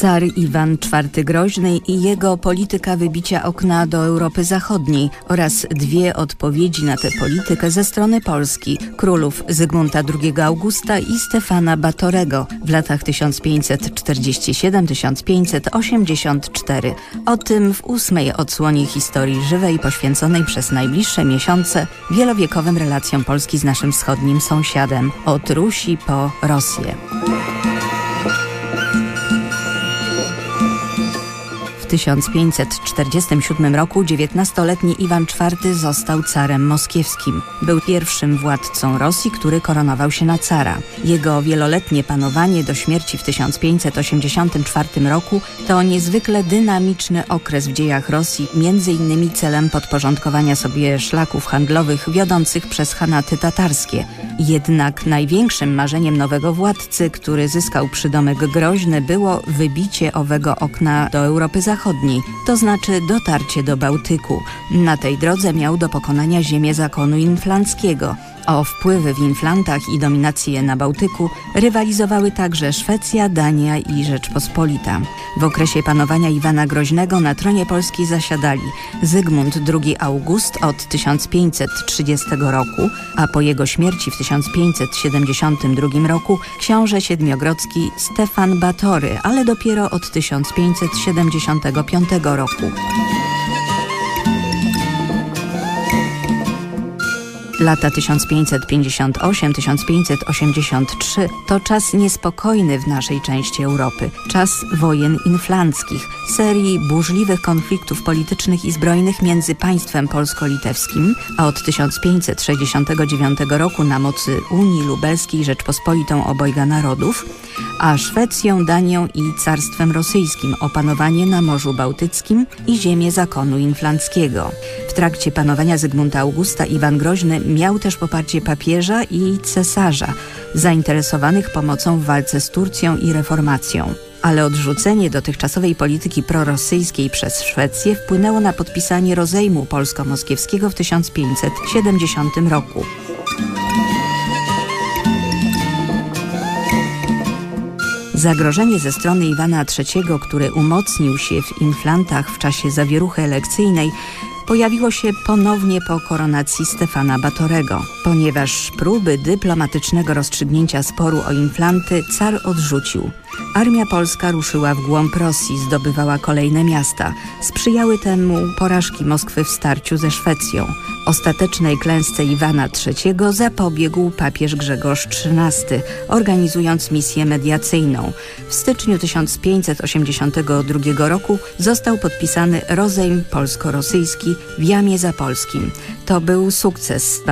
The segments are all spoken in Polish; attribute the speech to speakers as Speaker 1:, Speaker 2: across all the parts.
Speaker 1: Car Iwan IV Groźny i jego polityka wybicia okna do Europy Zachodniej oraz dwie odpowiedzi na tę politykę ze strony Polski, królów Zygmunta II Augusta i Stefana Batorego w latach 1547-1584. O tym w ósmej odsłonie historii żywej poświęconej przez najbliższe miesiące wielowiekowym relacjom Polski z naszym wschodnim sąsiadem, od Rusi po Rosję. 1547 roku 19-letni Iwan IV został carem moskiewskim. Był pierwszym władcą Rosji, który koronował się na cara. Jego wieloletnie panowanie do śmierci w 1584 roku to niezwykle dynamiczny okres w dziejach Rosji, między innymi celem podporządkowania sobie szlaków handlowych wiodących przez Hanaty tatarskie. Jednak największym marzeniem nowego władcy, który zyskał przydomek groźny, było wybicie owego okna do Europy Zachodniej Zachodniej, to znaczy dotarcie do Bałtyku. Na tej drodze miał do pokonania ziemię zakonu inflanckiego. O wpływy w Inflantach i dominację na Bałtyku rywalizowały także Szwecja, Dania i Rzeczpospolita. W okresie panowania Iwana Groźnego na tronie Polski zasiadali Zygmunt II August od 1530 roku, a po jego śmierci w 1572 roku książę siedmiogrodzki Stefan Batory, ale dopiero od 1575 roku. Lata 1558-1583 to czas niespokojny w naszej części Europy, czas wojen inflanckich, serii burzliwych konfliktów politycznych i zbrojnych między państwem polsko-litewskim, a od 1569 roku na mocy Unii Lubelskiej Rzeczpospolitą Obojga Narodów, a Szwecją, Danią i Carstwem Rosyjskim opanowanie na Morzu Bałtyckim i ziemię zakonu inflanckiego. W trakcie panowania Zygmunta Augusta Iwan Groźny miał też poparcie papieża i cesarza, zainteresowanych pomocą w walce z Turcją i reformacją ale odrzucenie dotychczasowej polityki prorosyjskiej przez Szwecję wpłynęło na podpisanie rozejmu polsko-moskiewskiego w 1570 roku. Zagrożenie ze strony Iwana III, który umocnił się w inflantach w czasie zawieruchy elekcyjnej, pojawiło się ponownie po koronacji Stefana Batorego. Ponieważ próby dyplomatycznego rozstrzygnięcia sporu o inflanty car odrzucił. Armia polska ruszyła w głąb Rosji, zdobywała kolejne miasta. Sprzyjały temu porażki Moskwy w starciu ze Szwecją. Ostatecznej klęsce Iwana III zapobiegł papież Grzegorz XIII, organizując misję mediacyjną. W styczniu 1582 roku został podpisany rozejm polsko-rosyjski w Jamie Zapolskim. To był sukces.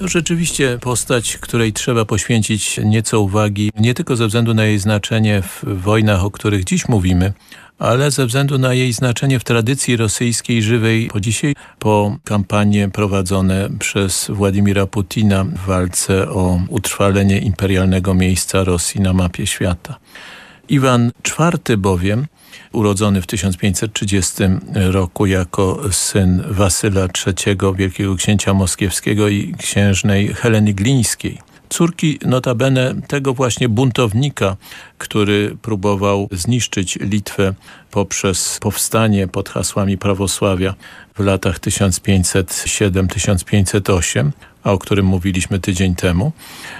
Speaker 2: Rzeczywiście postać, której trzeba poświęcić nieco uwagi, nie tylko ze względu na jej znaczenie w wojnach, o których dziś mówimy, ale ze względu na jej znaczenie w tradycji rosyjskiej żywej po dzisiaj, po kampanie prowadzone przez Władimira Putina w walce o utrwalenie imperialnego miejsca Rosji na mapie świata. Iwan IV bowiem urodzony w 1530 roku jako syn Wasyla III, wielkiego księcia moskiewskiego i księżnej Heleny Glińskiej. Córki notabene tego właśnie buntownika, który próbował zniszczyć Litwę poprzez powstanie pod hasłami prawosławia w latach 1507-1508, o którym mówiliśmy tydzień temu,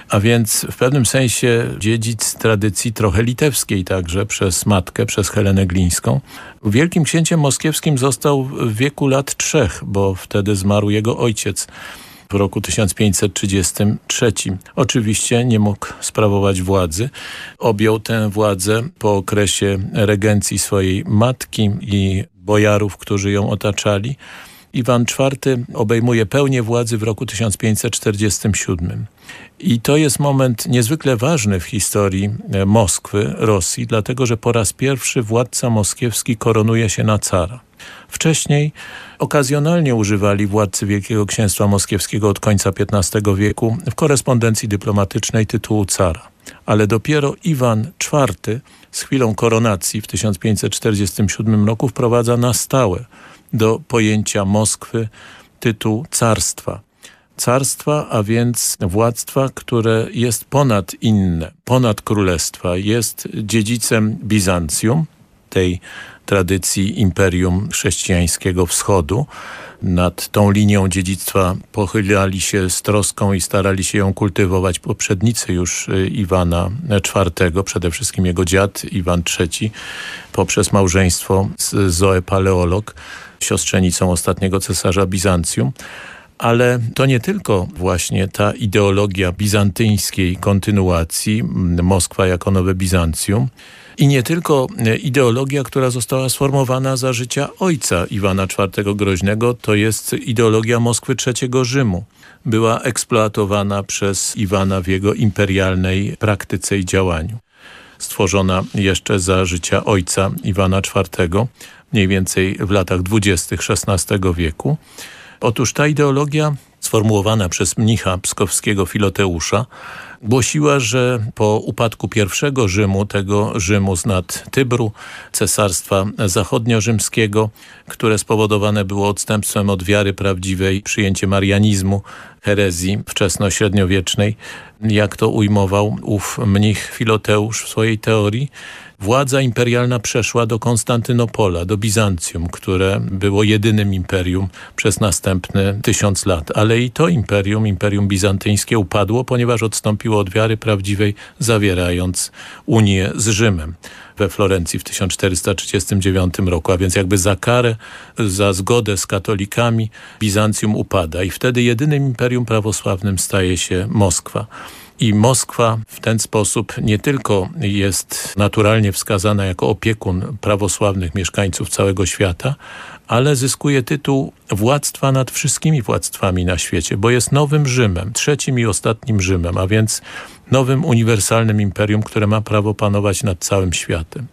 Speaker 2: a więc w pewnym sensie dziedzic tradycji trochę litewskiej także przez matkę, przez Helenę Glińską. Wielkim księciem moskiewskim został w wieku lat trzech, bo wtedy zmarł jego ojciec w roku 1533. Oczywiście nie mógł sprawować władzy. Objął tę władzę po okresie regencji swojej matki i bojarów, którzy ją otaczali. Iwan IV obejmuje pełnię władzy w roku 1547. I to jest moment niezwykle ważny w historii Moskwy, Rosji, dlatego że po raz pierwszy władca moskiewski koronuje się na cara. Wcześniej okazjonalnie używali władcy Wielkiego Księstwa Moskiewskiego od końca XV wieku w korespondencji dyplomatycznej tytułu cara. Ale dopiero Iwan IV z chwilą koronacji w 1547 roku wprowadza na stałe do pojęcia Moskwy tytuł carstwa. Carstwa, a więc władztwa, które jest ponad inne, ponad królestwa, jest dziedzicem Bizancjum, tej tradycji imperium chrześcijańskiego wschodu. Nad tą linią dziedzictwa pochylali się z troską i starali się ją kultywować poprzednicy już y, Iwana IV, przede wszystkim jego dziad Iwan III, poprzez małżeństwo z Zoe Paleolog, siostrzenicą ostatniego cesarza Bizancjum. Ale to nie tylko właśnie ta ideologia bizantyńskiej kontynuacji, Moskwa jako nowe Bizancjum, i nie tylko e, ideologia, która została sformowana za życia ojca Iwana IV Groźnego, to jest ideologia Moskwy III Rzymu. Była eksploatowana przez Iwana w jego imperialnej praktyce i działaniu. Stworzona jeszcze za życia ojca Iwana IV, mniej więcej w latach dwudziestych XVI wieku. Otóż ta ideologia sformułowana przez mnicha pskowskiego Filoteusza głosiła, że po upadku pierwszego Rzymu, tego Rzymu z nad Tybru, cesarstwa zachodnio-rzymskiego, które spowodowane było odstępstwem od wiary prawdziwej, przyjęciem marianizmu, herezji wczesno-średniowiecznej, jak to ujmował ów mnich Filoteusz w swojej teorii, Władza imperialna przeszła do Konstantynopola, do Bizancjum, które było jedynym imperium przez następne tysiąc lat. Ale i to imperium, imperium bizantyńskie upadło, ponieważ odstąpiło od wiary prawdziwej, zawierając Unię z Rzymem we Florencji w 1439 roku, a więc jakby za karę, za zgodę z katolikami Bizancjum upada i wtedy jedynym imperium prawosławnym staje się Moskwa. I Moskwa w ten sposób nie tylko jest naturalnie wskazana jako opiekun prawosławnych mieszkańców całego świata, ale zyskuje tytuł władztwa nad wszystkimi władztwami na świecie, bo jest nowym Rzymem, trzecim i ostatnim Rzymem, a więc nowym uniwersalnym imperium, które ma prawo panować nad całym światem.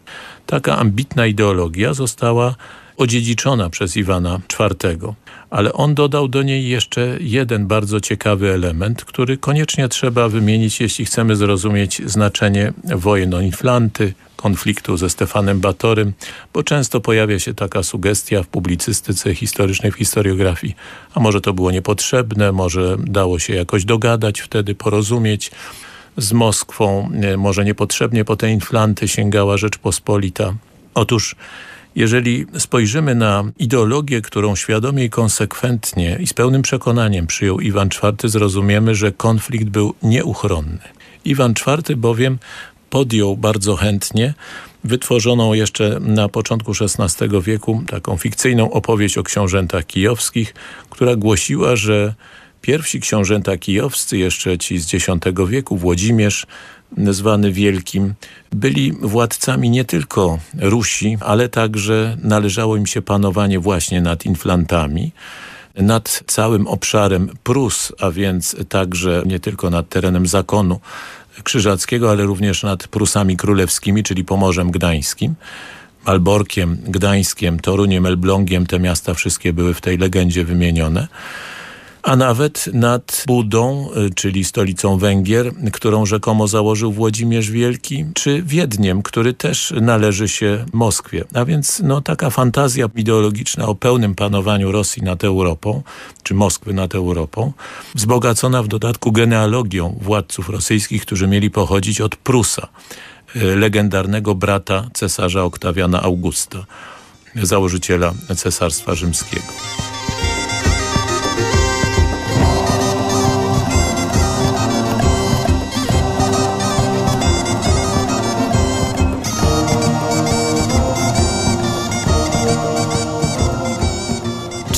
Speaker 2: Taka ambitna ideologia została odziedziczona przez Iwana IV ale on dodał do niej jeszcze jeden bardzo ciekawy element, który koniecznie trzeba wymienić, jeśli chcemy zrozumieć znaczenie wojen o Inflanty, konfliktu ze Stefanem Batorym, bo często pojawia się taka sugestia w publicystyce historycznej, w historiografii, a może to było niepotrzebne, może dało się jakoś dogadać, wtedy porozumieć z Moskwą, może niepotrzebnie po te inflanty sięgała Rzeczpospolita. Otóż jeżeli spojrzymy na ideologię, którą świadomie i konsekwentnie i z pełnym przekonaniem przyjął Iwan IV, zrozumiemy, że konflikt był nieuchronny. Iwan IV bowiem podjął bardzo chętnie wytworzoną jeszcze na początku XVI wieku taką fikcyjną opowieść o książętach kijowskich, która głosiła, że pierwsi książęta kijowscy, jeszcze ci z X wieku, Włodzimierz, zwany Wielkim, byli władcami nie tylko Rusi, ale także należało im się panowanie właśnie nad inflantami, nad całym obszarem Prus, a więc także nie tylko nad terenem zakonu krzyżackiego, ale również nad Prusami Królewskimi, czyli Pomorzem Gdańskim. Malborkiem, Gdańskiem, Toruniem, Elblągiem, te miasta wszystkie były w tej legendzie wymienione a nawet nad Budą, y, czyli stolicą Węgier, którą rzekomo założył Włodzimierz Wielki, czy Wiedniem, który też należy się Moskwie. A więc no, taka fantazja ideologiczna o pełnym panowaniu Rosji nad Europą, czy Moskwy nad Europą, wzbogacona w dodatku genealogią władców rosyjskich, którzy mieli pochodzić od Prusa, y, legendarnego brata cesarza Oktawiana Augusta, założyciela Cesarstwa Rzymskiego.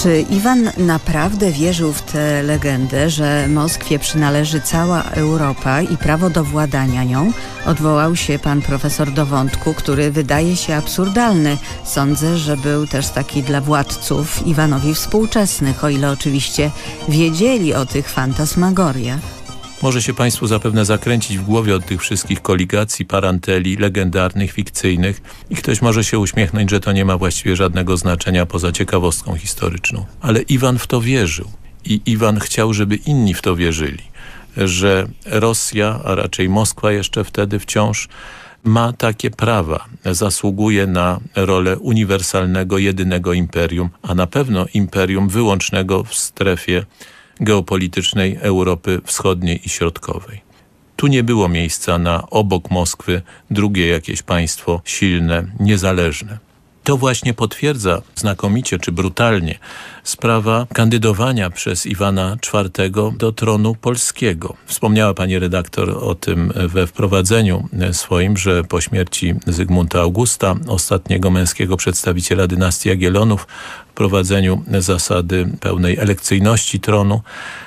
Speaker 1: Czy Iwan naprawdę wierzył w tę legendę, że Moskwie przynależy cała Europa i prawo do władania nią? Odwołał się pan profesor do wątku, który wydaje się absurdalny. Sądzę, że był też taki dla władców Iwanowi współczesnych, o ile oczywiście wiedzieli o tych fantasmagoriach.
Speaker 2: Może się Państwu zapewne zakręcić w głowie od tych wszystkich koligacji, paranteli, legendarnych, fikcyjnych i ktoś może się uśmiechnąć, że to nie ma właściwie żadnego znaczenia poza ciekawostką historyczną. Ale Iwan w to wierzył i Iwan chciał, żeby inni w to wierzyli, że Rosja, a raczej Moskwa jeszcze wtedy wciąż ma takie prawa, zasługuje na rolę uniwersalnego, jedynego imperium, a na pewno imperium wyłącznego w strefie geopolitycznej Europy Wschodniej i Środkowej. Tu nie było miejsca na obok Moskwy drugie jakieś państwo silne, niezależne. To właśnie potwierdza znakomicie czy brutalnie sprawa kandydowania przez Iwana IV do tronu polskiego. Wspomniała pani redaktor o tym we wprowadzeniu swoim, że po śmierci Zygmunta Augusta, ostatniego męskiego przedstawiciela dynastii Jagiellonów, wprowadzeniu zasady pełnej elekcyjności tronu,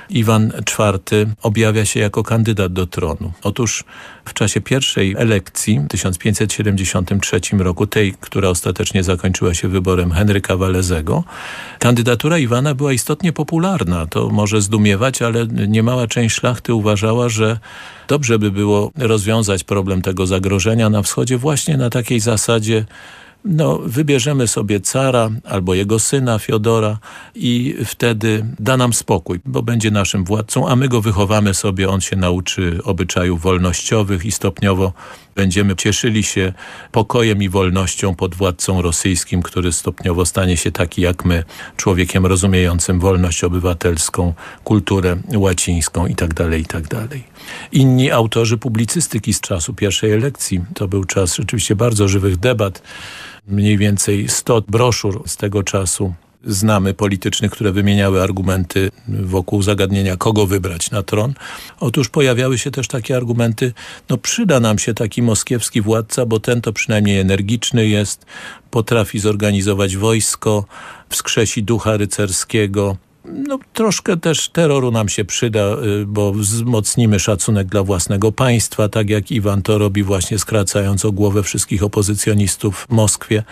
Speaker 2: Iwan IV objawia się jako kandydat do tronu. Otóż w czasie pierwszej elekcji w 1573 roku, tej, która ostatecznie zakończyła się wyborem Henryka Walezego, kandydatura Iwana była istotnie popularna. To może zdumiewać, ale niemała część szlachty uważała, że dobrze by było rozwiązać problem tego zagrożenia na wschodzie właśnie na takiej zasadzie no, wybierzemy sobie cara albo jego syna Fiodora i wtedy da nam spokój, bo będzie naszym władcą, a my go wychowamy sobie, on się nauczy obyczajów wolnościowych i stopniowo będziemy cieszyli się pokojem i wolnością pod władcą rosyjskim, który stopniowo stanie się taki jak my, człowiekiem rozumiejącym wolność obywatelską, kulturę łacińską itd. Tak itd. Tak Inni autorzy publicystyki z czasu pierwszej elekcji, to był czas rzeczywiście bardzo żywych debat, mniej więcej 100 broszur z tego czasu znamy politycznych, które wymieniały argumenty wokół zagadnienia, kogo wybrać na tron. Otóż pojawiały się też takie argumenty, no przyda nam się taki moskiewski władca, bo ten to przynajmniej energiczny jest, potrafi zorganizować wojsko, wskrzesi ducha rycerskiego, no, troszkę też terroru nam się przyda, y, bo wzmocnimy szacunek dla własnego państwa, tak jak Iwan to robi właśnie skracając o głowę wszystkich opozycjonistów w Moskwie.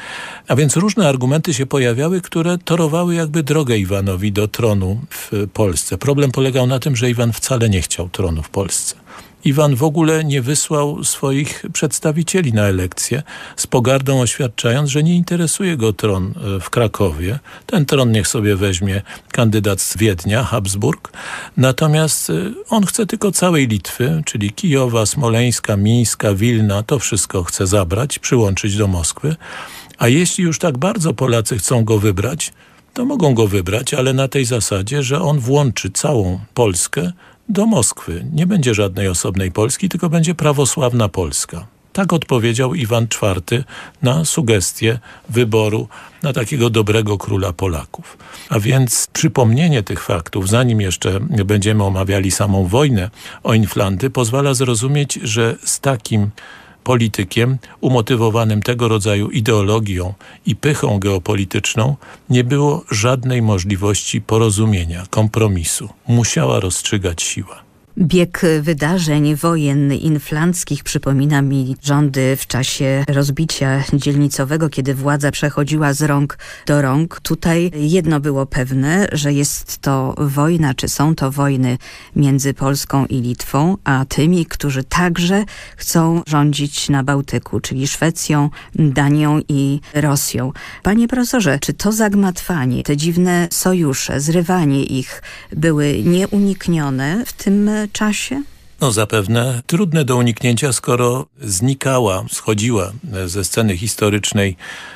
Speaker 2: A więc różne argumenty się pojawiały, które torowały jakby drogę Iwanowi do tronu w Polsce. Problem polegał na tym, że Iwan wcale nie chciał tronu w Polsce. Iwan w ogóle nie wysłał swoich przedstawicieli na elekcję, z pogardą oświadczając, że nie interesuje go tron e, w Krakowie. Ten tron niech sobie weźmie kandydat z Wiednia, Habsburg. Natomiast e, on chce tylko całej Litwy, czyli Kijowa, Smoleńska, Mińska, Wilna, to wszystko chce zabrać, przyłączyć do Moskwy. A jeśli już tak bardzo Polacy chcą go wybrać, to mogą go wybrać, ale na tej zasadzie, że on włączy całą Polskę do Moskwy. Nie będzie żadnej osobnej Polski, tylko będzie prawosławna Polska. Tak odpowiedział Iwan IV na sugestię wyboru na takiego dobrego króla Polaków. A więc przypomnienie tych faktów, zanim jeszcze będziemy omawiali samą wojnę o Inflanty, pozwala zrozumieć, że z takim politykiem umotywowanym tego rodzaju ideologią i pychą geopolityczną nie było żadnej możliwości porozumienia, kompromisu. Musiała rozstrzygać siła.
Speaker 1: Bieg wydarzeń wojen inflanckich przypomina mi rządy w czasie rozbicia dzielnicowego, kiedy władza przechodziła z rąk do rąk. Tutaj jedno było pewne, że jest to wojna, czy są to wojny między Polską i Litwą, a tymi, którzy także chcą rządzić na Bałtyku, czyli Szwecją, Danią i Rosją. Panie profesorze, czy to zagmatwanie, te dziwne sojusze, zrywanie ich były nieuniknione w tym czasie?
Speaker 2: No zapewne trudne do uniknięcia, skoro znikała, schodziła ze sceny historycznej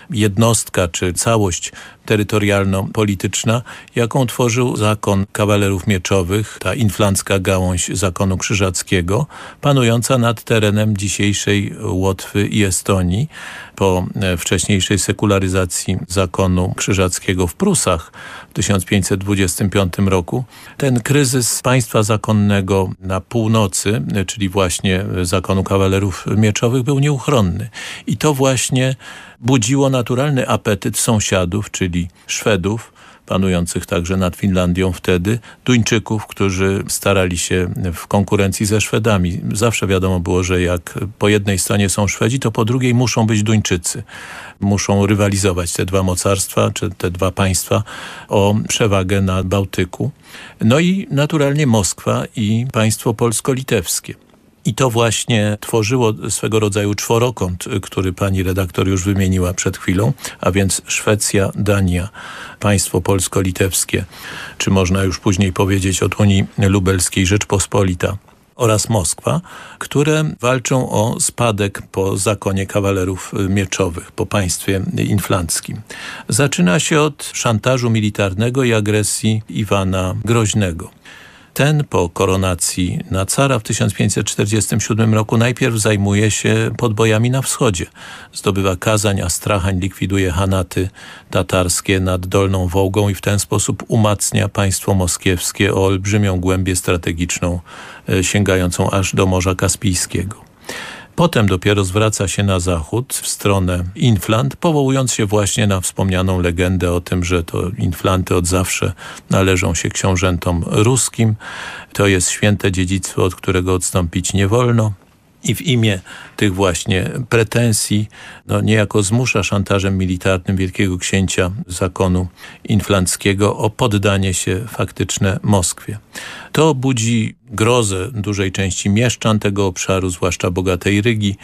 Speaker 2: jednostka czy całość terytorialno-polityczna, jaką tworzył zakon kawalerów mieczowych, ta inflancka gałąź zakonu krzyżackiego, panująca nad terenem dzisiejszej Łotwy i Estonii po e, wcześniejszej sekularyzacji zakonu krzyżackiego w Prusach w 1525 roku. Ten kryzys państwa zakonnego na północy, e, czyli właśnie zakonu kawalerów mieczowych był nieuchronny. I to właśnie budziło naturalny apetyt sąsiadów, czyli Szwedów, panujących także nad Finlandią wtedy, Duńczyków, którzy starali się w konkurencji ze Szwedami. Zawsze wiadomo było, że jak po jednej stronie są Szwedzi, to po drugiej muszą być Duńczycy. Muszą rywalizować te dwa mocarstwa, czy te dwa państwa o przewagę na Bałtyku. No i naturalnie Moskwa i państwo polsko-litewskie. I to właśnie tworzyło swego rodzaju czworokąt, który pani redaktor już wymieniła przed chwilą, a więc Szwecja, Dania, państwo polsko-litewskie, czy można już później powiedzieć od Unii Lubelskiej Rzeczpospolita oraz Moskwa, które walczą o spadek po zakonie kawalerów mieczowych, po państwie inflanckim. Zaczyna się od szantażu militarnego i agresji Iwana Groźnego. Ten po koronacji na cara w 1547 roku najpierw zajmuje się podbojami na wschodzie. Zdobywa Kazań, Astrachań, likwiduje hanaty tatarskie nad Dolną Wołgą i w ten sposób umacnia państwo moskiewskie o olbrzymią głębię strategiczną e, sięgającą aż do Morza Kaspijskiego. Potem dopiero zwraca się na zachód, w stronę Inflant, powołując się właśnie na wspomnianą legendę o tym, że to Inflanty od zawsze należą się książętom ruskim. To jest święte dziedzictwo, od którego odstąpić nie wolno i w imię tych właśnie pretensji no, niejako zmusza szantażem militarnym wielkiego księcia zakonu inflanckiego o poddanie się faktyczne Moskwie. To budzi grozę dużej części mieszczan tego obszaru, zwłaszcza bogatej Rygi,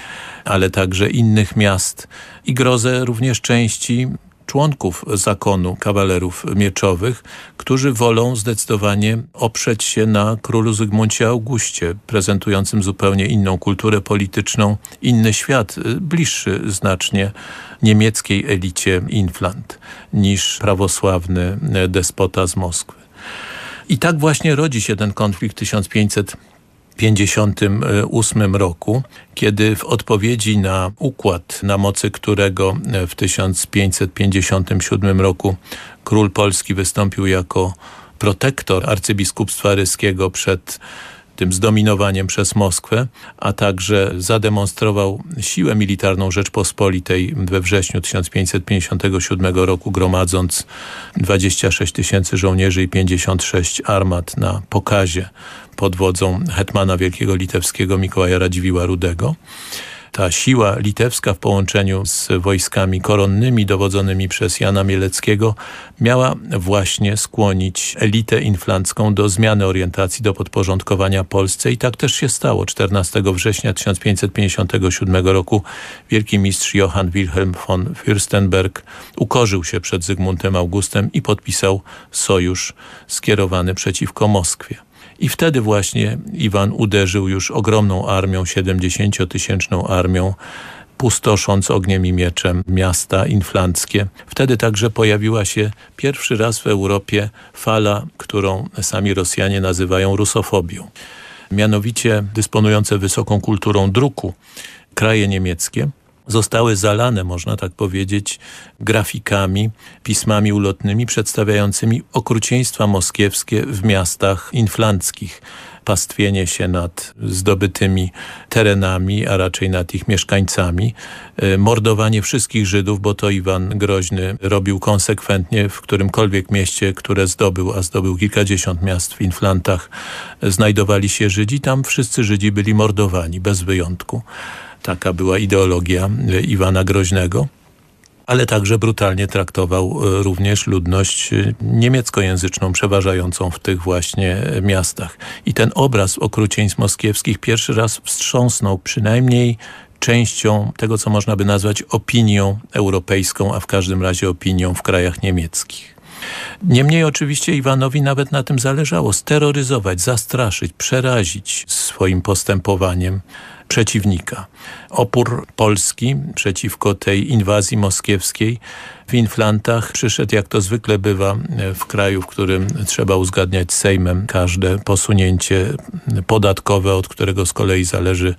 Speaker 2: ale także innych miast i grozę również części członków zakonu kawalerów mieczowych, którzy wolą zdecydowanie oprzeć się na królu Zygmuncie Augustie, prezentującym zupełnie inną kulturę polityczną, inny świat, bliższy znacznie niemieckiej elicie Inflant niż prawosławny despota z Moskwy. I tak właśnie rodzi się ten konflikt 1500 1958 roku, kiedy w odpowiedzi na układ, na mocy którego w 1557 roku król Polski wystąpił jako protektor arcybiskupstwa ryskiego przed tym zdominowaniem przez Moskwę, a także zademonstrował siłę militarną Rzeczpospolitej we wrześniu 1557 roku, gromadząc 26 tysięcy żołnierzy i 56 armat na pokazie pod wodzą hetmana wielkiego litewskiego Mikołaja Radziwiła Rudego ta siła litewska w połączeniu z wojskami koronnymi dowodzonymi przez Jana Mieleckiego miała właśnie skłonić elitę inflancką do zmiany orientacji, do podporządkowania Polsce i tak też się stało. 14 września 1557 roku wielki mistrz Johann Wilhelm von Fürstenberg ukorzył się przed Zygmuntem Augustem i podpisał sojusz skierowany przeciwko Moskwie. I wtedy właśnie Iwan uderzył już ogromną armią, 70-tysięczną armią, pustosząc ogniem i mieczem miasta inflanckie. Wtedy także pojawiła się pierwszy raz w Europie fala, którą sami Rosjanie nazywają rusofobią. Mianowicie dysponujące wysoką kulturą druku kraje niemieckie zostały zalane, można tak powiedzieć, grafikami, pismami ulotnymi przedstawiającymi okrucieństwa moskiewskie w miastach inflanckich pastwienie się nad zdobytymi terenami, a raczej nad ich mieszkańcami, e, mordowanie wszystkich Żydów, bo to Iwan Groźny robił konsekwentnie w którymkolwiek mieście, które zdobył, a zdobył kilkadziesiąt miast w Inflantach, znajdowali się Żydzi. Tam wszyscy Żydzi byli mordowani, bez wyjątku. Taka była ideologia e, Iwana Groźnego ale także brutalnie traktował e, również ludność e, niemieckojęzyczną, przeważającą w tych właśnie miastach. I ten obraz okrucieństw moskiewskich pierwszy raz wstrząsnął przynajmniej częścią tego, co można by nazwać opinią europejską, a w każdym razie opinią w krajach niemieckich. Niemniej oczywiście Iwanowi nawet na tym zależało steroryzować, zastraszyć, przerazić swoim postępowaniem przeciwnika. Opór Polski przeciwko tej inwazji moskiewskiej w Inflantach przyszedł, jak to zwykle bywa w kraju, w którym trzeba uzgadniać z Sejmem każde posunięcie podatkowe, od którego z kolei zależy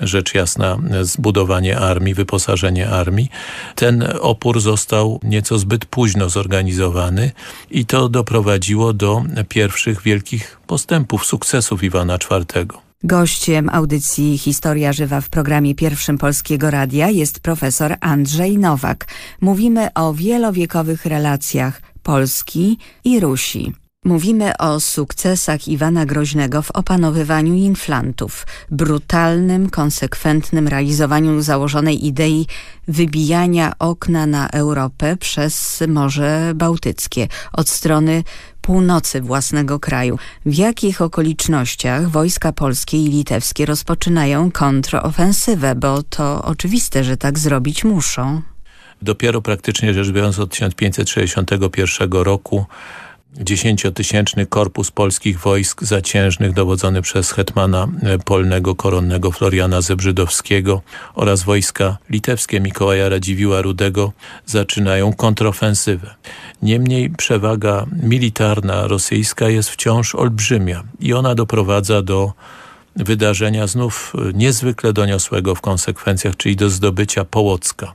Speaker 2: rzecz jasna zbudowanie armii, wyposażenie armii. Ten opór został nieco zbyt późno zorganizowany i to doprowadziło do pierwszych wielkich postępów, sukcesów Iwana IV.
Speaker 1: Gościem audycji Historia Żywa w programie pierwszym Polskiego Radia jest profesor Andrzej Nowak. Mówimy o wielowiekowych relacjach Polski i Rusi. Mówimy o sukcesach Iwana Groźnego w opanowywaniu inflantów, brutalnym, konsekwentnym realizowaniu założonej idei wybijania okna na Europę przez Morze Bałtyckie od strony północy własnego kraju. W jakich okolicznościach wojska polskie i litewskie rozpoczynają kontrofensywę, bo to oczywiste, że tak zrobić muszą.
Speaker 2: Dopiero praktycznie rzecz biorąc od 1561 roku dziesięciotysięczny korpus polskich wojsk zaciężnych dowodzony przez hetmana e, polnego koronnego Floriana Zebrzydowskiego oraz wojska litewskie Mikołaja Radziwiła Rudego zaczynają kontrofensywę. Niemniej przewaga militarna rosyjska jest wciąż olbrzymia i ona doprowadza do wydarzenia znów e, niezwykle doniosłego w konsekwencjach, czyli do zdobycia Połocka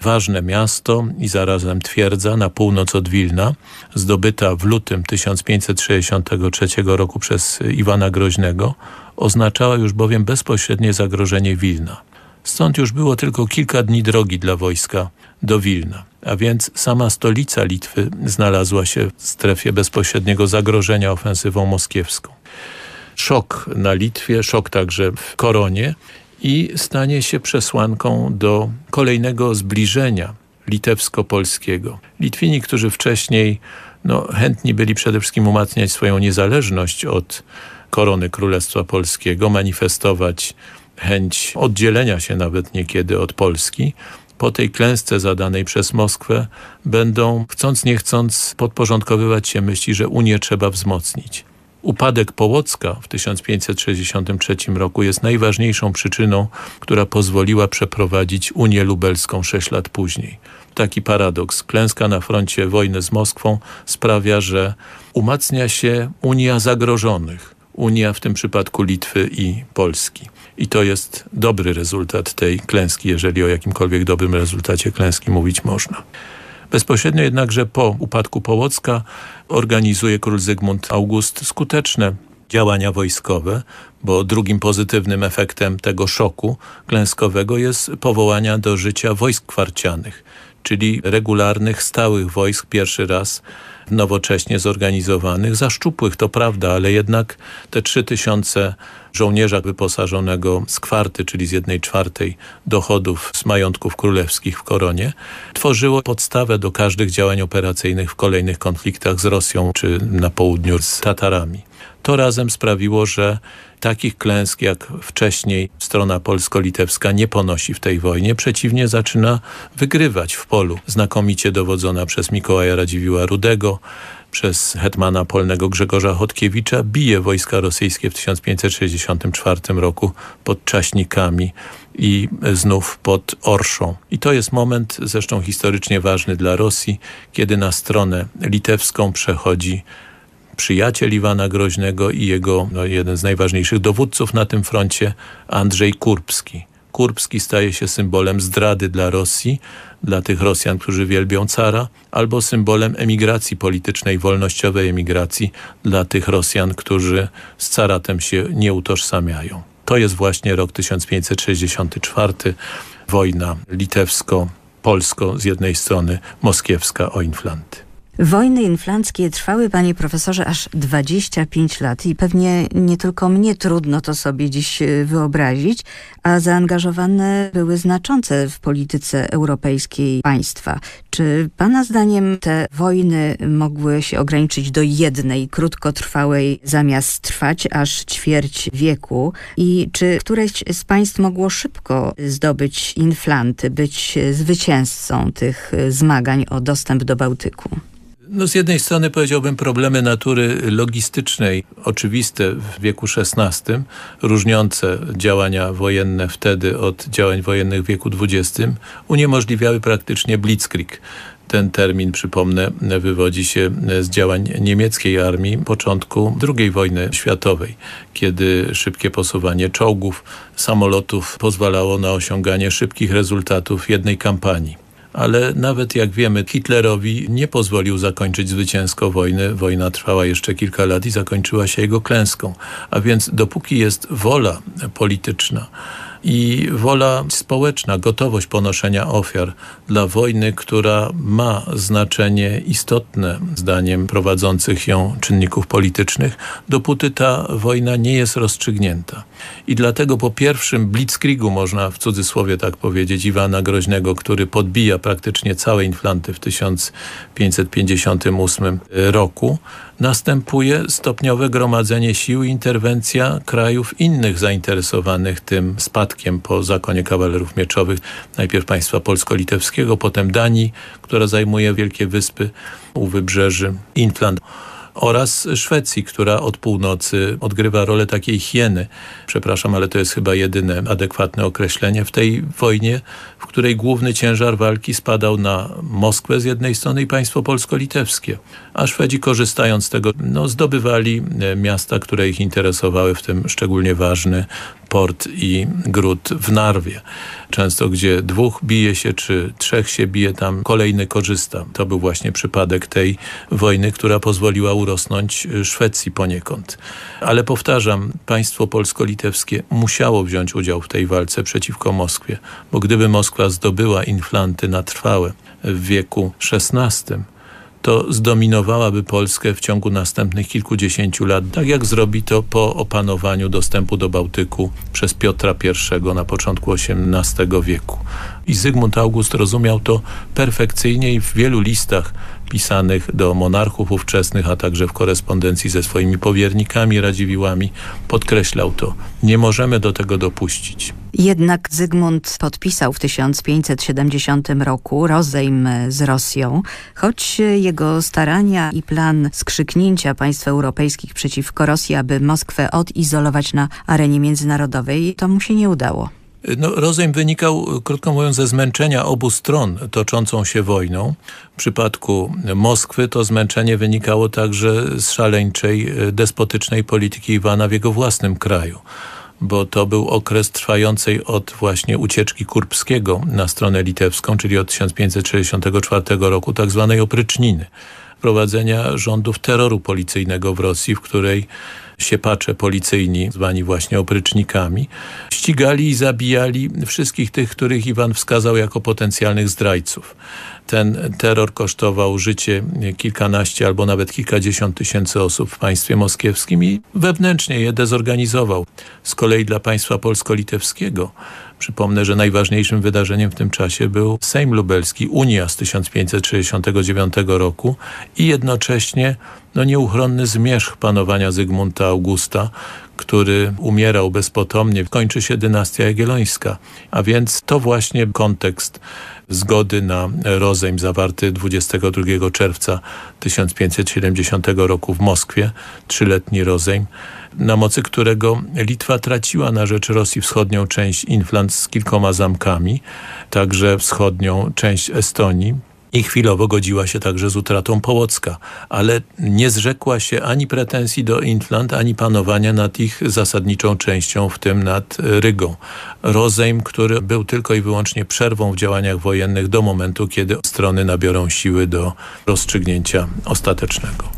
Speaker 2: ważne miasto i zarazem twierdza na północ od Wilna, zdobyta w lutym 1563 roku przez Iwana Groźnego, oznaczała już bowiem bezpośrednie zagrożenie Wilna. Stąd już było tylko kilka dni drogi dla wojska do Wilna, a więc sama stolica Litwy znalazła się w strefie bezpośredniego zagrożenia ofensywą moskiewską. Szok na Litwie, szok także w Koronie i stanie się przesłanką do kolejnego zbliżenia litewsko-polskiego. Litwini, którzy wcześniej no, chętni byli przede wszystkim umacniać swoją niezależność od korony Królestwa Polskiego, manifestować chęć oddzielenia się nawet niekiedy od Polski, po tej klęsce zadanej przez Moskwę będą, chcąc nie chcąc, podporządkowywać się myśli, że Unię trzeba wzmocnić. Upadek Połocka w 1563 roku jest najważniejszą przyczyną, która pozwoliła przeprowadzić Unię Lubelską sześć lat później. Taki paradoks. Klęska na froncie wojny z Moskwą sprawia, że umacnia się Unia zagrożonych. Unia w tym przypadku Litwy i Polski. I to jest dobry rezultat tej klęski, jeżeli o jakimkolwiek dobrym rezultacie klęski mówić można. Bezpośrednio jednakże po upadku Połocka organizuje król Zygmunt August skuteczne działania wojskowe, bo drugim pozytywnym efektem tego szoku klęskowego jest powołania do życia wojsk kwarcianych, czyli regularnych, stałych wojsk pierwszy raz nowocześnie zorganizowanych, zaszczupłych to prawda, ale jednak te trzy tysiące żołnierza wyposażonego z kwarty, czyli z jednej czwartej dochodów z majątków królewskich w koronie, tworzyło podstawę do każdych działań operacyjnych w kolejnych konfliktach z Rosją czy na południu z Tatarami. To razem sprawiło, że takich klęsk jak wcześniej strona polsko-litewska nie ponosi w tej wojnie. Przeciwnie zaczyna wygrywać w polu. Znakomicie dowodzona przez Mikołaja Radziwiła Rudego, przez hetmana polnego Grzegorza Chodkiewicza bije wojska rosyjskie w 1564 roku pod Czaśnikami i znów pod Orszą. I to jest moment zresztą historycznie ważny dla Rosji, kiedy na stronę litewską przechodzi przyjaciel Iwana Groźnego i jego no, jeden z najważniejszych dowódców na tym froncie, Andrzej Kurbski. Kurbski staje się symbolem zdrady dla Rosji, dla tych Rosjan, którzy wielbią cara, albo symbolem emigracji politycznej, wolnościowej emigracji dla tych Rosjan, którzy z caratem się nie utożsamiają. To jest właśnie rok 1564, wojna litewsko-polsko z jednej strony, moskiewska o Inflanty.
Speaker 1: Wojny inflanckie trwały, panie profesorze, aż 25 lat i pewnie nie tylko mnie trudno to sobie dziś e, wyobrazić, a zaangażowane były znaczące w polityce europejskiej państwa. Czy pana zdaniem te wojny mogły się ograniczyć do jednej, krótkotrwałej, zamiast trwać aż ćwierć wieku? I czy któreś z państw mogło szybko zdobyć inflanty, być zwycięzcą tych zmagań o dostęp do Bałtyku?
Speaker 2: No z jednej strony powiedziałbym problemy natury logistycznej, oczywiste w wieku XVI, różniące działania wojenne wtedy od działań wojennych w wieku XX, uniemożliwiały praktycznie blitzkrieg. Ten termin, przypomnę, wywodzi się z działań niemieckiej armii początku II wojny światowej, kiedy szybkie posuwanie czołgów, samolotów pozwalało na osiąganie szybkich rezultatów jednej kampanii ale nawet jak wiemy Hitlerowi nie pozwolił zakończyć zwycięsko wojny. Wojna trwała jeszcze kilka lat i zakończyła się jego klęską. A więc dopóki jest wola polityczna, i wola społeczna, gotowość ponoszenia ofiar dla wojny, która ma znaczenie istotne zdaniem prowadzących ją czynników politycznych, dopóty ta wojna nie jest rozstrzygnięta. I dlatego po pierwszym blitzkriegu, można w cudzysłowie tak powiedzieć, Iwana Groźnego, który podbija praktycznie całe inflanty w 1558 roku, następuje stopniowe gromadzenie sił i interwencja krajów innych zainteresowanych tym spadkiem po zakonie kawalerów mieczowych. Najpierw państwa polsko-litewskiego, potem Danii, która zajmuje Wielkie Wyspy u wybrzeży Infland oraz Szwecji, która od północy odgrywa rolę takiej hieny. Przepraszam, ale to jest chyba jedyne adekwatne określenie w tej wojnie, w której główny ciężar walki spadał na Moskwę z jednej strony i państwo polsko-litewskie, a Szwedzi korzystając z tego no, zdobywali e, miasta, które ich interesowały, w tym szczególnie ważny port i gród w Narwie. Często gdzie dwóch bije się, czy trzech się bije, tam kolejny korzysta. To był właśnie przypadek tej wojny, która pozwoliła urosnąć y, Szwecji poniekąd. Ale powtarzam, państwo polsko-litewskie musiało wziąć udział w tej walce przeciwko Moskwie, bo gdyby Moskwa zdobyła inflanty na trwałe w wieku XVI, to zdominowałaby Polskę w ciągu następnych kilkudziesięciu lat, tak jak zrobi to po opanowaniu dostępu do Bałtyku przez Piotra I na początku XVIII wieku. I Zygmunt August rozumiał to perfekcyjnie i w wielu listach pisanych do monarchów ówczesnych, a także w korespondencji ze swoimi powiernikami, radziwiłami, podkreślał to. Nie możemy do tego dopuścić.
Speaker 1: Jednak Zygmunt podpisał w 1570 roku rozejm z Rosją, choć jego starania i plan skrzyknięcia państw europejskich przeciwko Rosji, aby Moskwę odizolować na arenie międzynarodowej, to mu się nie udało.
Speaker 2: No, rozejm wynikał, krótko mówiąc, ze zmęczenia obu stron toczącą się wojną. W przypadku Moskwy to zmęczenie wynikało także z szaleńczej, despotycznej polityki Iwana w jego własnym kraju bo to był okres trwającej od właśnie ucieczki Kurbskiego na stronę litewską, czyli od 1564 roku, tak zwanej opryczniny, prowadzenia rządów terroru policyjnego w Rosji, w której siepacze policyjni, zwani właśnie oprycznikami, ścigali i zabijali wszystkich tych, których Iwan wskazał jako potencjalnych zdrajców. Ten terror kosztował życie kilkanaście albo nawet kilkadziesiąt tysięcy osób w państwie moskiewskim i wewnętrznie je dezorganizował. Z kolei dla państwa polsko-litewskiego Przypomnę, że najważniejszym wydarzeniem w tym czasie był Sejm Lubelski, Unia z 1569 roku i jednocześnie no, nieuchronny zmierzch panowania Zygmunta Augusta, który umierał bezpotomnie. Kończy się dynastia jagiellońska, a więc to właśnie kontekst zgody na rozejm zawarty 22 czerwca 1570 roku w Moskwie, trzyletni rozejm, na mocy którego Litwa traciła na rzecz Rosji wschodnią część Inflant z kilkoma zamkami, także wschodnią część Estonii, i chwilowo godziła się także z utratą Połocka, ale nie zrzekła się ani pretensji do Inflant, ani panowania nad ich zasadniczą częścią, w tym nad Rygą. Rozejm, który był tylko i wyłącznie przerwą w działaniach wojennych do momentu, kiedy strony nabiorą siły do rozstrzygnięcia ostatecznego.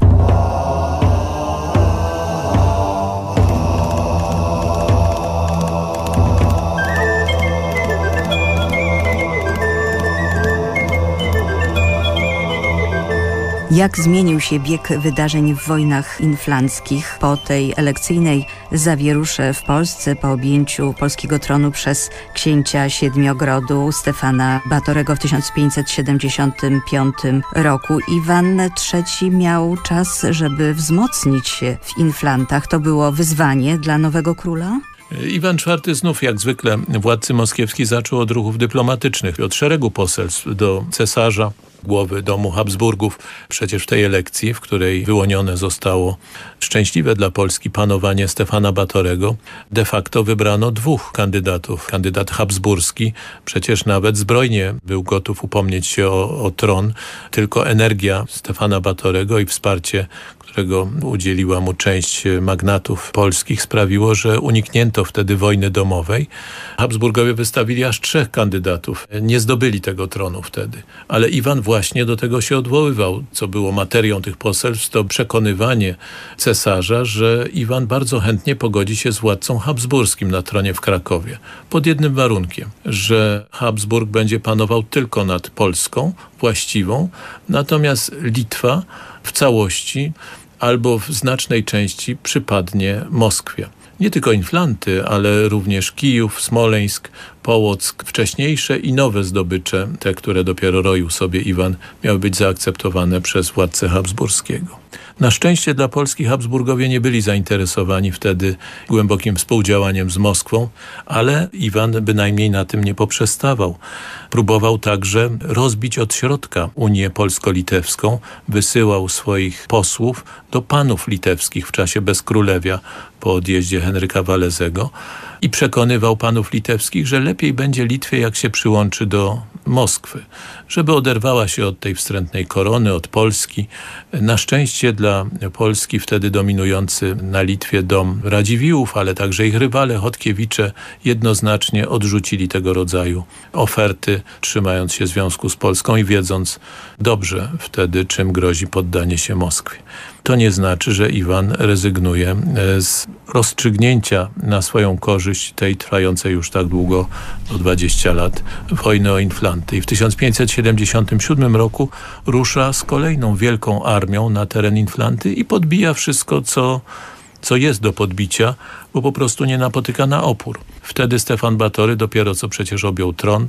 Speaker 1: Jak zmienił się bieg wydarzeń w wojnach inflanckich po tej elekcyjnej zawierusze w Polsce po objęciu polskiego tronu przez księcia Siedmiogrodu Stefana Batorego w 1575 roku. Iwan III miał czas, żeby wzmocnić się w inflantach. To było wyzwanie dla nowego króla?
Speaker 2: Iwan IV znów jak zwykle władcy moskiewski zaczął od ruchów dyplomatycznych, od szeregu poselstw do cesarza, głowy domu Habsburgów. Przecież w tej elekcji, w której wyłonione zostało szczęśliwe dla Polski panowanie Stefana Batorego, de facto wybrano dwóch kandydatów. Kandydat habsburski przecież nawet zbrojnie był gotów upomnieć się o, o tron, tylko energia Stefana Batorego i wsparcie którego udzieliła mu część magnatów polskich, sprawiło, że uniknięto wtedy wojny domowej. Habsburgowie wystawili aż trzech kandydatów. Nie zdobyli tego tronu wtedy. Ale Iwan właśnie do tego się odwoływał. Co było materią tych poselstw, to przekonywanie cesarza, że Iwan bardzo chętnie pogodzi się z władcą habsburskim na tronie w Krakowie. Pod jednym warunkiem, że Habsburg będzie panował tylko nad Polską właściwą, natomiast Litwa w całości albo w znacznej części przypadnie Moskwie nie tylko Inflanty, ale również Kijów, Smoleńsk, Połock, wcześniejsze i nowe zdobycze, te, które dopiero roił sobie Iwan, miały być zaakceptowane przez władcę habsburskiego. Na szczęście dla Polski Habsburgowie nie byli zainteresowani wtedy głębokim współdziałaniem z Moskwą, ale Iwan bynajmniej na tym nie poprzestawał. Próbował także rozbić od środka Unię Polsko-Litewską, wysyłał swoich posłów do panów litewskich w czasie bezkrólewia po odjeździe Henryka Walezego i przekonywał panów litewskich, że lepiej będzie Litwie, jak się przyłączy do Moskwy, żeby oderwała się od tej wstrętnej korony, od Polski. Na szczęście dla Polski wtedy dominujący na Litwie dom Radziwiłłów, ale także ich rywale Chodkiewicze jednoznacznie odrzucili tego rodzaju oferty, trzymając się związku z Polską i wiedząc dobrze wtedy, czym grozi poddanie się Moskwie. To nie znaczy, że Iwan rezygnuje e, z rozstrzygnięcia na swoją korzyść tej trwającej już tak długo, do 20 lat, wojny o Inflanty. I w 1577 roku rusza z kolejną wielką armią na teren Inflanty i podbija wszystko, co co jest do podbicia, bo po prostu nie napotyka na opór. Wtedy Stefan Batory, dopiero co przecież objął tron,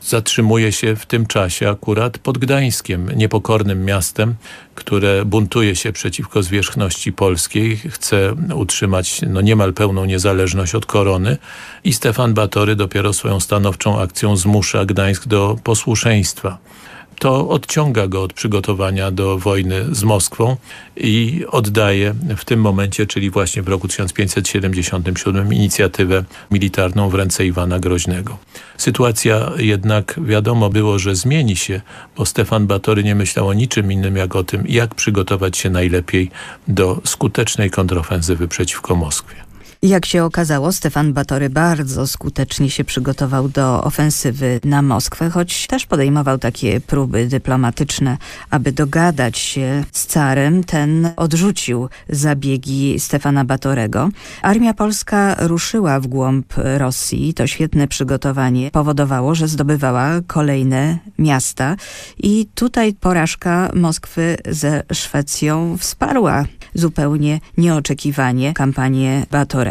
Speaker 2: zatrzymuje się w tym czasie akurat pod Gdańskiem, niepokornym miastem, które buntuje się przeciwko zwierzchności polskiej, chce utrzymać no, niemal pełną niezależność od korony i Stefan Batory dopiero swoją stanowczą akcją zmusza Gdańsk do posłuszeństwa to odciąga go od przygotowania do wojny z Moskwą i oddaje w tym momencie, czyli właśnie w roku 1577 inicjatywę militarną w ręce Iwana Groźnego. Sytuacja jednak wiadomo było, że zmieni się, bo Stefan Batory nie myślał o niczym innym jak o tym, jak przygotować się najlepiej do skutecznej kontrofensywy przeciwko Moskwie.
Speaker 1: Jak się okazało, Stefan Batory bardzo skutecznie się przygotował do ofensywy na Moskwę, choć też podejmował takie próby dyplomatyczne, aby dogadać się z carem. Ten odrzucił zabiegi Stefana Batorego. Armia polska ruszyła w głąb Rosji. To świetne przygotowanie powodowało, że zdobywała kolejne miasta i tutaj porażka Moskwy ze Szwecją wsparła zupełnie nieoczekiwanie kampanię Batorego.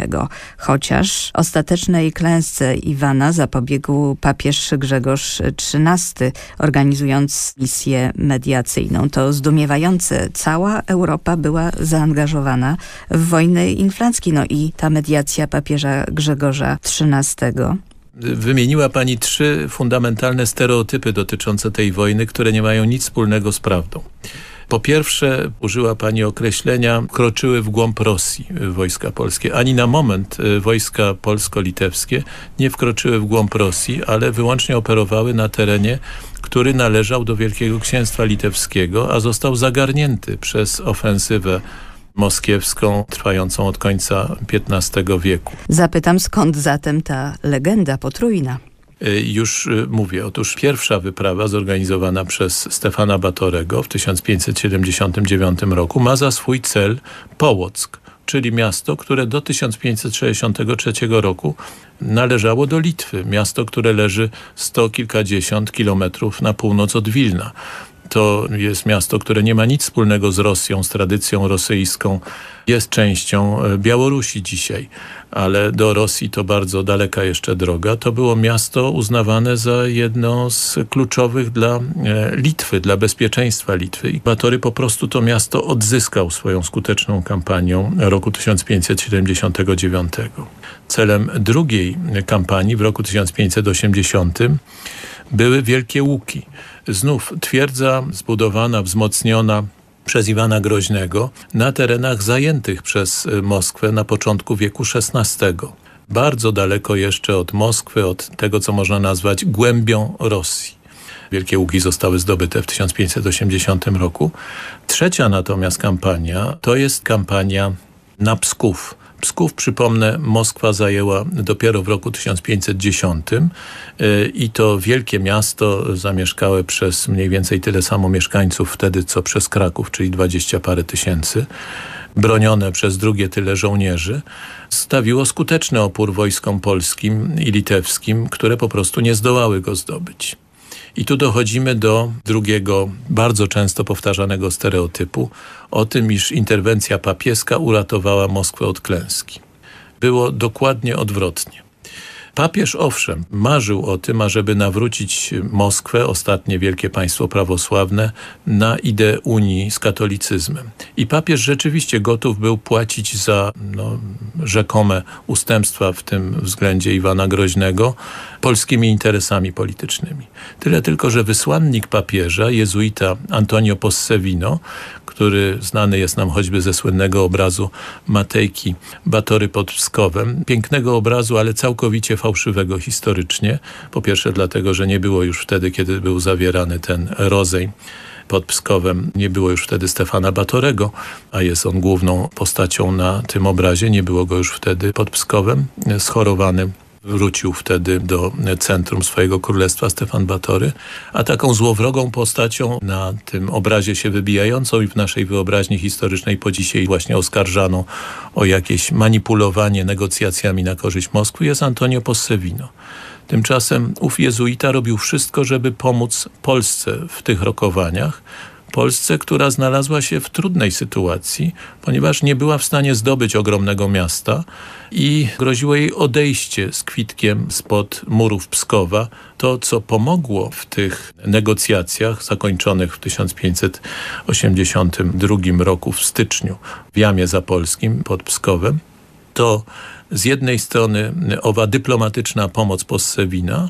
Speaker 1: Chociaż ostatecznej klęsce Iwana zapobiegł papież Grzegorz XIII, organizując misję mediacyjną. To zdumiewające. Cała Europa była zaangażowana w wojnę inflancką. No i ta mediacja papieża Grzegorza XIII
Speaker 2: Wymieniła Pani trzy fundamentalne stereotypy dotyczące tej wojny, które nie mają nic wspólnego z prawdą. Po pierwsze, użyła pani określenia, kroczyły w głąb Rosji wojska polskie. Ani na moment e, wojska polsko-litewskie nie wkroczyły w głąb Rosji, ale wyłącznie operowały na terenie, który należał do Wielkiego Księstwa Litewskiego, a został zagarnięty przez ofensywę moskiewską trwającą od końca XV wieku.
Speaker 1: Zapytam skąd zatem ta legenda potrójna?
Speaker 2: Y, już y, mówię, otóż pierwsza wyprawa zorganizowana przez Stefana Batorego w 1579 roku ma za swój cel Połock, czyli miasto, które do 1563 roku należało do Litwy. Miasto, które leży sto kilkadziesiąt kilometrów na północ od Wilna. To jest miasto, które nie ma nic wspólnego z Rosją, z tradycją rosyjską. Jest częścią e, Białorusi dzisiaj, ale do Rosji to bardzo daleka jeszcze droga. To było miasto uznawane za jedno z kluczowych dla e, Litwy, dla bezpieczeństwa Litwy. I Batory po prostu to miasto odzyskał swoją skuteczną kampanią roku 1579. Celem drugiej kampanii w roku 1580 były Wielkie Łuki. Znów twierdza zbudowana, wzmocniona przez Iwana Groźnego na terenach zajętych przez y, Moskwę na początku wieku XVI. Bardzo daleko jeszcze od Moskwy, od tego, co można nazwać głębią Rosji. Wielkie Łuki zostały zdobyte w 1580 roku. Trzecia natomiast kampania to jest kampania na Psków Psków, przypomnę, Moskwa zajęła dopiero w roku 1510 y, i to wielkie miasto zamieszkałe przez mniej więcej tyle samo mieszkańców wtedy, co przez Kraków, czyli dwadzieścia parę tysięcy. Bronione przez drugie tyle żołnierzy, stawiło skuteczny opór wojskom polskim i litewskim, które po prostu nie zdołały go zdobyć. I tu dochodzimy do drugiego, bardzo często powtarzanego stereotypu o tym, iż interwencja papieska uratowała Moskwę od klęski. Było dokładnie odwrotnie. Papież owszem marzył o tym, ażeby nawrócić Moskwę, ostatnie wielkie państwo prawosławne, na ideę Unii z katolicyzmem. I papież rzeczywiście gotów był płacić za no, rzekome ustępstwa w tym względzie Iwana Groźnego polskimi interesami politycznymi. Tyle tylko, że wysłannik papieża, jezuita Antonio Possevino, który znany jest nam choćby ze słynnego obrazu Matejki Batory pod Pskowem. Pięknego obrazu, ale całkowicie fałszywego historycznie. Po pierwsze dlatego, że nie było już wtedy, kiedy był zawierany ten rozej pod Pskowem. Nie było już wtedy Stefana Batorego, a jest on główną postacią na tym obrazie. Nie było go już wtedy pod Pskowem, schorowany wrócił wtedy do centrum swojego królestwa Stefan Batory, a taką złowrogą postacią na tym obrazie się wybijającą i w naszej wyobraźni historycznej po dzisiaj właśnie oskarżaną o jakieś manipulowanie negocjacjami na korzyść Moskwy jest Antonio Possevino. Tymczasem ów jezuita robił wszystko, żeby pomóc Polsce w tych rokowaniach, Polsce, która znalazła się w trudnej sytuacji, ponieważ nie była w stanie zdobyć ogromnego miasta i groziło jej odejście z kwitkiem spod murów Pskowa. To, co pomogło w tych negocjacjach zakończonych w 1582 roku w styczniu w Jamie Zapolskim pod Pskowem, to z jednej strony owa dyplomatyczna pomoc Possewina,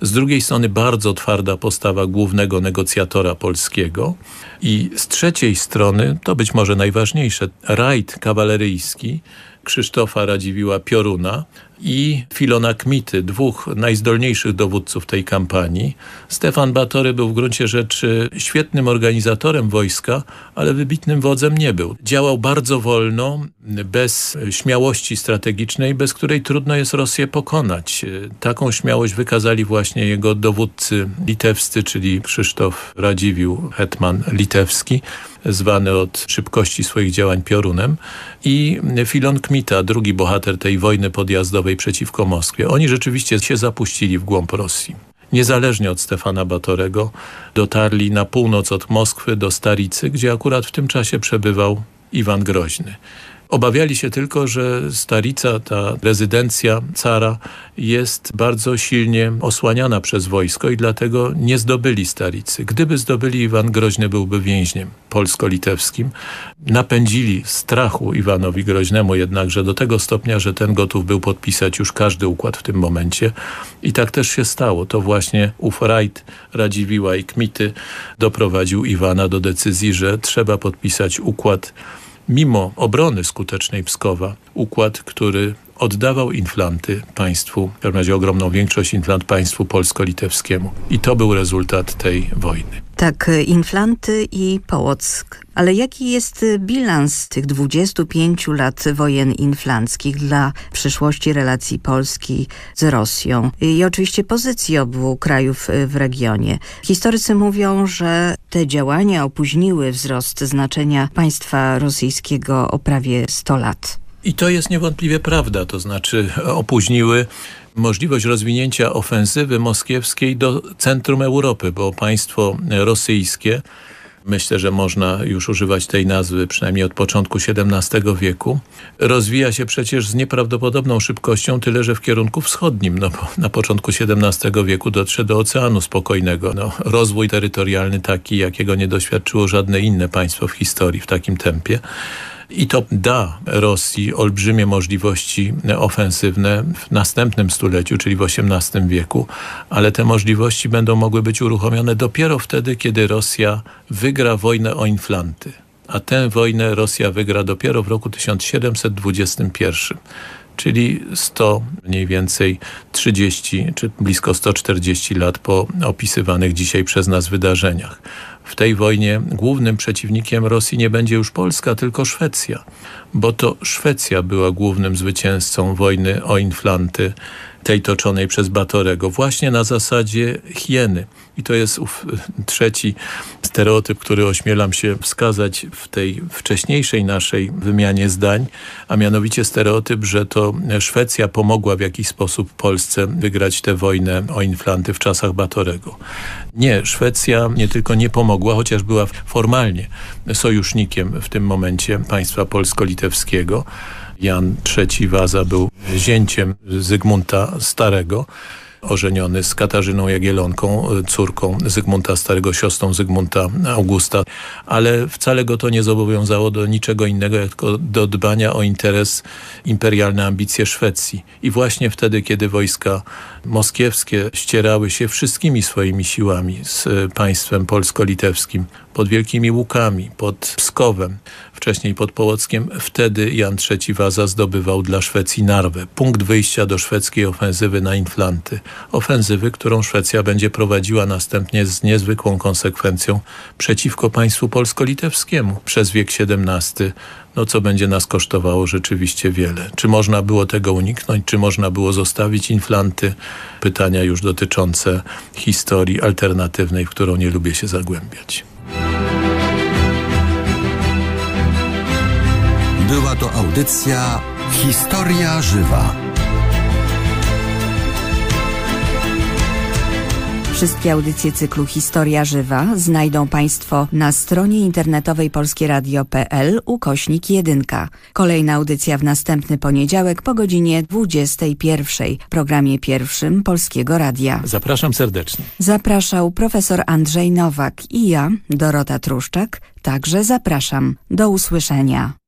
Speaker 2: z drugiej strony bardzo twarda postawa głównego negocjatora polskiego i z trzeciej strony, to być może najważniejsze, rajd kawaleryjski Krzysztofa Radziwiła Pioruna i Filona Kmity, dwóch najzdolniejszych dowódców tej kampanii. Stefan Batory był w gruncie rzeczy świetnym organizatorem wojska, ale wybitnym wodzem nie był. Działał bardzo wolno, bez śmiałości strategicznej, bez której trudno jest Rosję pokonać. Taką śmiałość wykazali właśnie jego dowódcy litewscy, czyli Krzysztof Radziwił, hetman litewski, zwany od szybkości swoich działań piorunem i Filon Kmita, drugi bohater tej wojny podjazdowej przeciwko Moskwie. Oni rzeczywiście się zapuścili w głąb Rosji. Niezależnie od Stefana Batorego dotarli na północ od Moskwy do Staricy, gdzie akurat w tym czasie przebywał Iwan Groźny. Obawiali się tylko, że Starica, ta rezydencja cara jest bardzo silnie osłaniana przez wojsko i dlatego nie zdobyli Staricy. Gdyby zdobyli, Iwan Groźny byłby więźniem polsko-litewskim. Napędzili strachu Iwanowi Groźnemu jednakże do tego stopnia, że ten gotów był podpisać już każdy układ w tym momencie. I tak też się stało. To właśnie ów rajd Radziwiła i Kmity doprowadził Iwana do decyzji, że trzeba podpisać układ mimo obrony skutecznej Pskowa, układ, który oddawał inflanty państwu, w każdym razie ogromną większość inflant państwu polsko-litewskiemu. I to był rezultat tej wojny.
Speaker 1: Tak, inflanty i Połock. Ale jaki jest bilans tych 25 lat wojen inflanckich dla przyszłości relacji Polski z Rosją i oczywiście pozycji obu krajów w regionie? Historycy mówią, że te działania opóźniły wzrost znaczenia państwa rosyjskiego o prawie 100 lat.
Speaker 2: I to jest niewątpliwie prawda, to znaczy opóźniły możliwość rozwinięcia ofensywy moskiewskiej do centrum Europy, bo państwo rosyjskie myślę, że można już używać tej nazwy przynajmniej od początku XVII wieku, rozwija się przecież z nieprawdopodobną szybkością, tyle że w kierunku wschodnim. No, na początku XVII wieku dotrze do Oceanu Spokojnego. No, rozwój terytorialny taki, jakiego nie doświadczyło żadne inne państwo w historii w takim tempie. I to da Rosji olbrzymie możliwości ofensywne w następnym stuleciu, czyli w XVIII wieku, ale te możliwości będą mogły być uruchomione dopiero wtedy, kiedy Rosja wygra wojnę o inflanty. A tę wojnę Rosja wygra dopiero w roku 1721 czyli 100 mniej więcej 30 czy blisko 140 lat po opisywanych dzisiaj przez nas wydarzeniach. W tej wojnie głównym przeciwnikiem Rosji nie będzie już Polska, tylko Szwecja, bo to Szwecja była głównym zwycięzcą wojny o Inflanty, tej toczonej przez Batorego, właśnie na zasadzie hieny. I to jest ów trzeci stereotyp, który ośmielam się wskazać w tej wcześniejszej naszej wymianie zdań, a mianowicie stereotyp, że to Szwecja pomogła w jakiś sposób Polsce wygrać tę wojnę o inflanty w czasach Batorego. Nie, Szwecja nie tylko nie pomogła, chociaż była formalnie sojusznikiem w tym momencie państwa polsko-litewskiego, Jan III Waza był zięciem Zygmunta Starego, ożeniony z Katarzyną Jagielonką, córką Zygmunta Starego, siostrą Zygmunta Augusta, ale wcale go to nie zobowiązało do niczego innego, jak tylko do dbania o interes, imperialne ambicje Szwecji. I właśnie wtedy, kiedy wojska moskiewskie ścierały się wszystkimi swoimi siłami z państwem polsko-litewskim, pod Wielkimi Łukami, pod Pskowem, wcześniej pod Połockiem. Wtedy Jan III Waza zdobywał dla Szwecji Narwę, punkt wyjścia do szwedzkiej ofensywy na Inflanty. Ofensywy, którą Szwecja będzie prowadziła następnie z niezwykłą konsekwencją przeciwko państwu polsko-litewskiemu przez wiek XVII no co będzie nas kosztowało rzeczywiście wiele. Czy można było tego uniknąć, czy można było zostawić inflanty? Pytania już dotyczące historii alternatywnej, w którą nie lubię się zagłębiać.
Speaker 3: Była to audycja Historia Żywa.
Speaker 1: Wszystkie audycje cyklu Historia Żywa znajdą Państwo na stronie internetowej polskieradio.pl ukośnik 1. Kolejna audycja w następny poniedziałek po godzinie 21 w programie pierwszym Polskiego Radia.
Speaker 2: Zapraszam serdecznie.
Speaker 1: Zapraszał profesor Andrzej Nowak i ja, Dorota Truszczak, także zapraszam. Do usłyszenia.